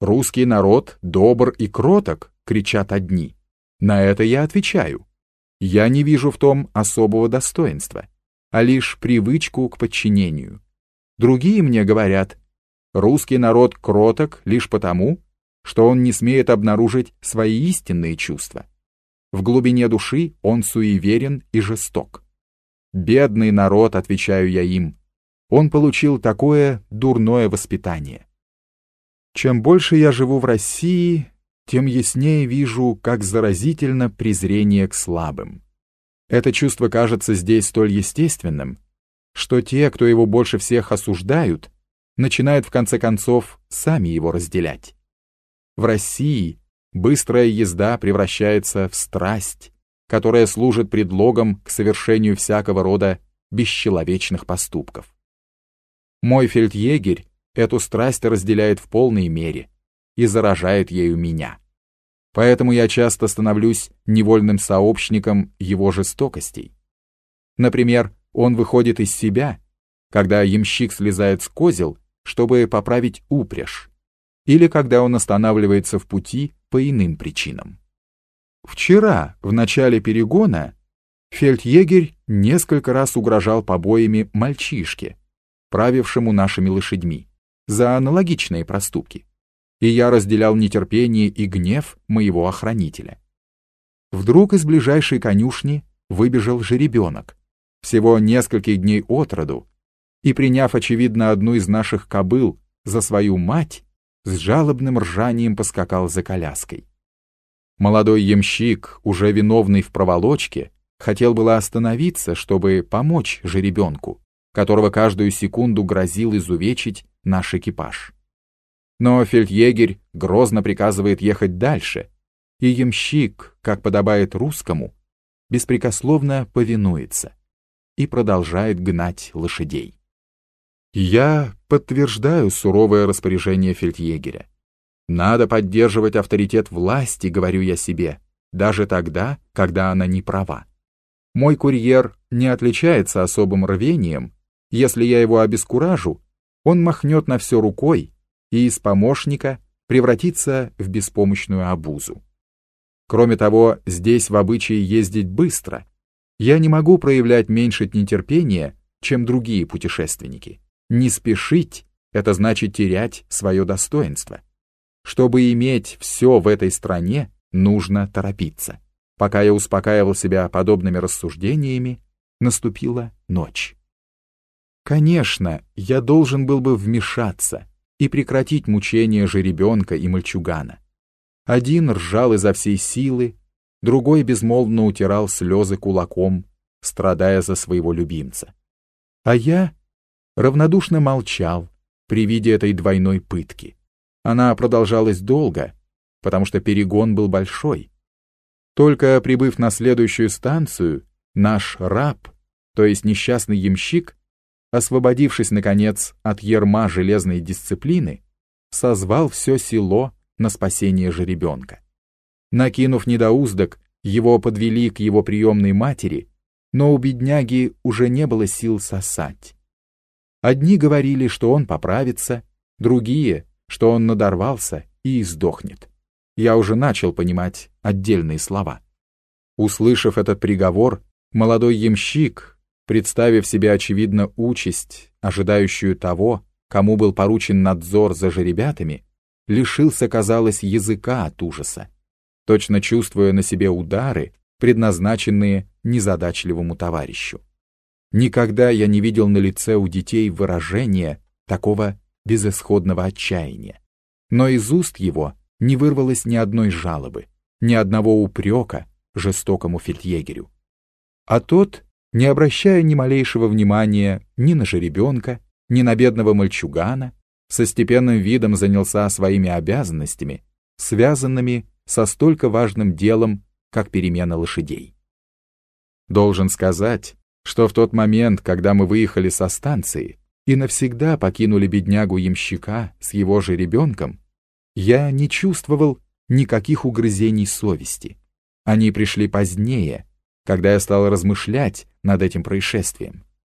«Русский народ добр и кроток», — кричат одни. На это я отвечаю. Я не вижу в том особого достоинства, а лишь привычку к подчинению. Другие мне говорят, русский народ кроток лишь потому, что он не смеет обнаружить свои истинные чувства. В глубине души он суеверен и жесток. Бедный народ, отвечаю я им, он получил такое дурное воспитание. Чем больше я живу в России, тем яснее вижу, как заразительно презрение к слабым. Это чувство кажется здесь столь естественным, что те, кто его больше всех осуждают, начинают в конце концов сами его разделять. В России быстрая езда превращается в страсть, которая служит предлогом к совершению всякого рода бесчеловечных поступков. Мой фельдъегерь эту страсть разделяет в полной мере и заражает ею меня. Поэтому я часто становлюсь невольным сообщником его жестокостей. Например, он выходит из себя, когда ямщик слезает с козел, чтобы поправить упряжь, или когда он останавливается в пути по иным причинам. Вчера, в начале перегона, фельдъегерь несколько раз угрожал побоями мальчишке, правившему нашими лошадьми, за аналогичные проступки, и я разделял нетерпение и гнев моего охранителя. Вдруг из ближайшей конюшни выбежал жеребенок, всего нескольких дней от роду, и, приняв, очевидно, одну из наших кобыл за свою мать, с жалобным ржанием поскакал за коляской. Молодой ямщик, уже виновный в проволочке, хотел было остановиться, чтобы помочь жеребенку, которого каждую секунду грозил изувечить наш экипаж. Но фельдъегерь грозно приказывает ехать дальше, и ямщик, как подобает русскому, беспрекословно повинуется и продолжает гнать лошадей. Я подтверждаю суровое распоряжение фельдъегеря. Надо поддерживать авторитет власти, говорю я себе, даже тогда, когда она не права. Мой курьер не отличается особым рвением если я его обескуражу, он махнет на все рукой и из помощника превратится в беспомощную обузу. Кроме того, здесь в обычае ездить быстро. Я не могу проявлять меньше нетерпения, чем другие путешественники. Не спешить — это значит терять свое достоинство. Чтобы иметь все в этой стране, нужно торопиться. Пока я успокаивал себя подобными рассуждениями, наступила ночь. Конечно, я должен был бы вмешаться и прекратить мучения жеребенка и мальчугана. Один ржал изо всей силы, другой безмолвно утирал слезы кулаком, страдая за своего любимца. А я равнодушно молчал при виде этой двойной пытки. Она продолжалась долго, потому что перегон был большой. Только прибыв на следующую станцию, наш раб, то есть несчастный ямщик, освободившись, наконец, от ерма железной дисциплины, созвал все село на спасение жеребенка. Накинув недоуздок, его подвели к его приемной матери, но у бедняги уже не было сил сосать. Одни говорили, что он поправится, другие, что он надорвался и издохнет. Я уже начал понимать отдельные слова. Услышав этот приговор, молодой ямщик, представив себе, очевидно, участь, ожидающую того, кому был поручен надзор за жеребятами, лишился, казалось, языка от ужаса, точно чувствуя на себе удары, предназначенные незадачливому товарищу. Никогда я не видел на лице у детей выражения такого безысходного отчаяния. Но из уст его не вырвалось ни одной жалобы, ни одного упрека жестокому фельдъегерю. А тот не обращая ни малейшего внимания ни на жеребенка, ни на бедного мальчугана, со степенным видом занялся своими обязанностями, связанными со столько важным делом, как перемена лошадей. Должен сказать, что в тот момент, когда мы выехали со станции и навсегда покинули беднягу-ямщика с его же ребенком, я не чувствовал никаких угрызений совести. Они пришли позднее, когда я стал размышлять над этим происшествием.